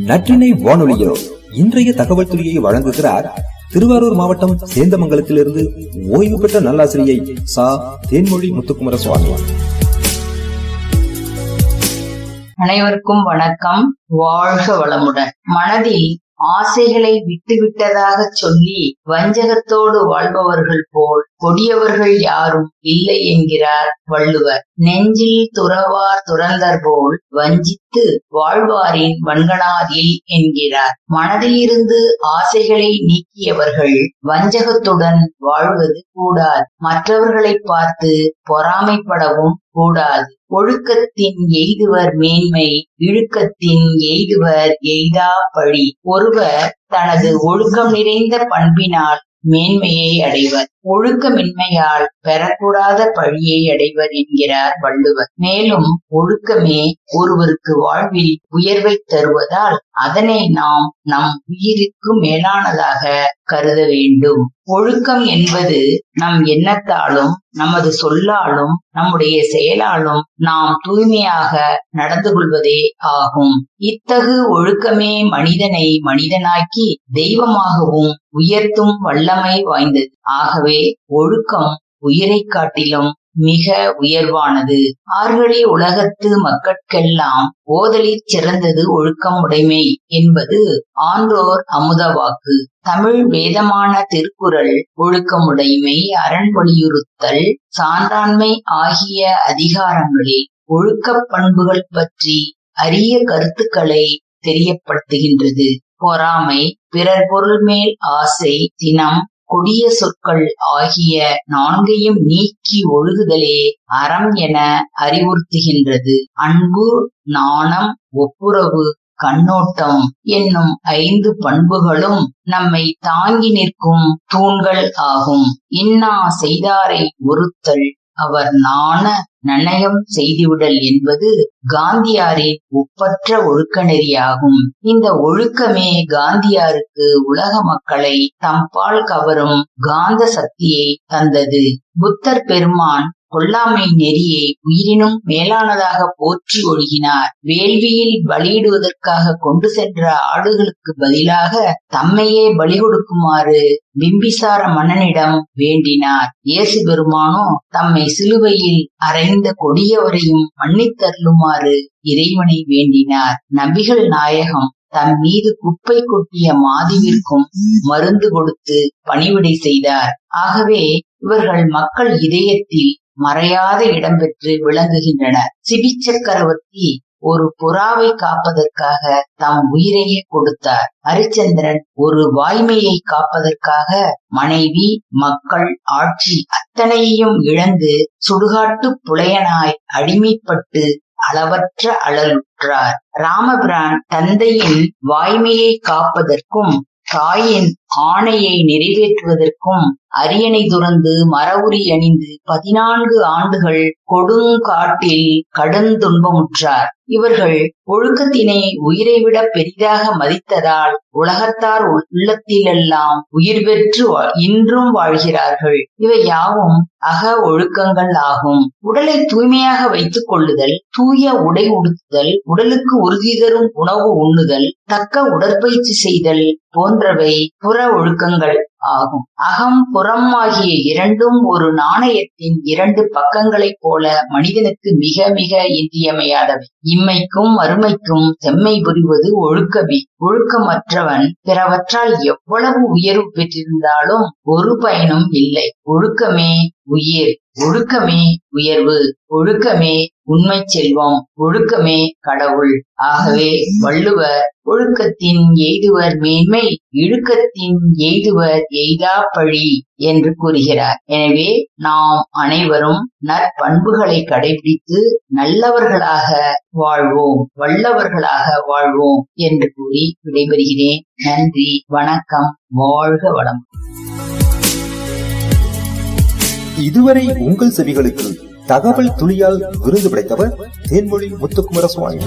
நற்றினை வானொலியோ இன்றைய தகவல் துறையை வழங்குகிறார் திருவாரூர் மாவட்டம் சேந்தமங்கலத்திலிருந்து ஓய்வு பெற்ற நல்லாசிரியை சா. தேன்மொழி முத்துக்குமர சுவாமி அனைவருக்கும் வணக்கம். வாழ்க வளமுடன். மனதில் ஆசைகளை விட்டுவிட்டதாக சொல்லி வஞ்சகத்தோடு வாழ்பவர்கள் போல் கொடியவர்கள் யாரும் இல்லை என்கிறார் வள்ளுவர். நெஞ்சில் துறவார் துறந்தர் போல் வஞ்சித்து வாழ்வாரின் வன்கணாதில் என்கிறார். மனதிலிருந்து ஆசைகளை நீக்கியவர்கள் வஞ்சகத்துடன் வாழ்வது கூடாது. மற்றவர்களை பார்த்து பொறாமைப்படவும் கூடாது. ஒழுக்கத்தின் எய்துவர் மேன்மை இழுக்கத்தின் எய்துவர் எய்தா பழி. ஒருவர் தனது ஒழுக்கம் நிறைந்த பண்பினால் மேன்மையை அடைவர். ஒழுக்கமின்மையால் பெறக்கூடாத பழியை அடைவர் என்கிறார் வள்ளுவர். மேலும் ஒழுக்கமே ஒருவருக்கு வாழ்வில் உயர்வை தருவதால் அதனை நாம் நம் உயிருக்கு மேலானதாக கருத வேண்டும். ஒழுக்கம் என்பது நம் எண்ணத்தாலும் நமது சொல்லாலும் நம்முடைய செயலாலும் நாம் தூய்மையாக நடந்து கொள்வதே ஆகும். இத்தகு ஒழுக்கமே மனிதனை மனிதனாக்கி தெய்வமாகவும் உயர்த்தும் வல்லமை வாய்ந்தது. ஆகவே ஒழுக்கம் உயிரை காட்டிலும் மிக உயர்வானது. ஆர்வழி உலகத்து மக்கட்கெல்லாம் ஓதலிற் சிறந்தது ஒழுக்கம் உடைமை என்பது ஆன்றோர் அமுத வாக்கு. தமிழ் வேதமான திருக்குறள் ஒழுக்கமுடைமை அரண் வலியுறுத்தல் சான்றாண்மை ஆகிய அதிகாரங்களில் ஒழுக்கப் பண்புகள் பற்றி அரிய கருத்துக்களை தெரியப்படுத்துகின்றது. பொறாமை பிறர் பொருள் மேல் ஆசை தினம் கொடிய சொற்கள் ஆகிய நான்கையும் நீக்கி ஒழுகுதலே அறம் என அறிவுறுத்துகின்றது. அன்பு நாணம் ஒப்புரவு கண்ணோட்டம் என்னும் ஐந்து பண்புகளும் நம்மை தாங்கி நிற்கும் தூண்கள் ஆகும். இன்னா செய்தாரை ஒருத்தல் அவர் நாண நன்னயம் செய்துவிடல் என்பது காந்தியாரின் ஒப்பற்ற ஒழுக்க நெறியாகும் இந்த ஒழுக்கமே காந்தியாருக்கு உலக மக்களை தம்பால் கவரும் காந்த சக்தியை தந்தது. புத்தர் பெருமான் கொல்லாமை நெறியை உயிரினும் மேலானதாக போற்றி ஒழுகினார். வேள்வியில் பலியிடுவதற்காக கொண்டு சென்ற ஆடுகளுக்கு பதிலாக தம்மையே பலி கொடுக்குமாறு பிம்பிசார மன்னனிடம் வேண்டினார். இயேசு பெருமானோ தம்மை சிலுவையில் அறைந்த கொடியவரையும் மன்னித்தருளுமாறு இறைவனை வேண்டினார். நபிகள் நாயகம் தன் மீது குப்பை கொட்டிய மாதிவிற்கும் மருந்து கொடுத்து பணிவிடை செய்தார். ஆகவே இவர்கள் மக்கள் இதயத்தில் மறையாத இடம் பெற்று விளங்குகின்றனர் சிபி சக்கரவர்த்தி ஒரு புறாவை காப்பதற்காக தம் உயிரையே கொடுத்தார். ஹரிச்சந்திரன் ஒரு வாய்மையை காப்பதற்காக மனைவி மக்கள் ஆட்சி அத்தனையையும் இழந்து சுடுகாட்டு புலையனாய் அடிமைப்பட்டு அளவற்ற அழலுற்றார். ராமபிரான் தந்தையின் வாய்மையை காப்பதற்கும் தாயின் ஆணையை நிறைவேற்றுவதற்கும் அரியணை துறந்து மரவுரி அணிந்து பதினான்கு ஆண்டுகள் கொடுங்காட்டில் கடுந்துன்பமுற்றார் இவர்கள் ஒழுக்கத்தினை உயிரை விட பெரிதாக மதித்ததால் உலகத்தார் உள்ளத்திலெல்லாம் உயிர் பெற்று இன்றும் வாழ்கிறார்கள். இவை யாவும் அக ஒழுக்கங்கள் ஆகும். உடலை தூய்மையாக வைத்துக் கொள்ளுதல் தூய உடை உடுத்துதல் உடலுக்கு உறுதி தரும் உணவு உண்ணுதல் தக்க உடற்பயிற்சி செய்தல் போன்றவை புற ஒழுக்கங்கள். ஆகும். அகம் புறம் ஆகிய இரண்டும் ஒரு நாணயத்தின் இரண்டு பக்கங்களைப் போல மனிதனுக்கு மிக மிக இன்றியமையாதவை. இம்மைக்கும் மறுமைக்கும் செம்மை புரிவது ஒழுக்கமே. ஒழுக்கமற்றவன் பிறவற்றால் எவ்வளவு உயர்வு பெற்றிருந்தாலும் ஒரு பயனும் இல்லை. ஒழுக்கமே உயிர். ஒழுக்கமே உயர்வு ஒழுக்கமே உண்மை செல்வம் ஒழுக்கமே கடவுள். ஆகவே வள்ளுவர் ஒழுக்கத்தின் எய்துவர் மேன்மை இழுக்கத்தின் எய்துவர் எய்தா பழி என்று கூறுகிறார். எனவே நாம் அனைவரும் நற்பண்புகளை கடைபிடித்து நல்லவர்களாக வாழ்வோம் வல்லவர்களாக வாழ்வோம் என்று கூறி விடைபெறுகிறேன். நன்றி வணக்கம் வாழ்க வளம் இதுவரை உங்கள் செவிகளுக்கு தகவல் துளியால் விருது படைத்தவர் தேன்மொழி முத்துக்குமர சுவாமி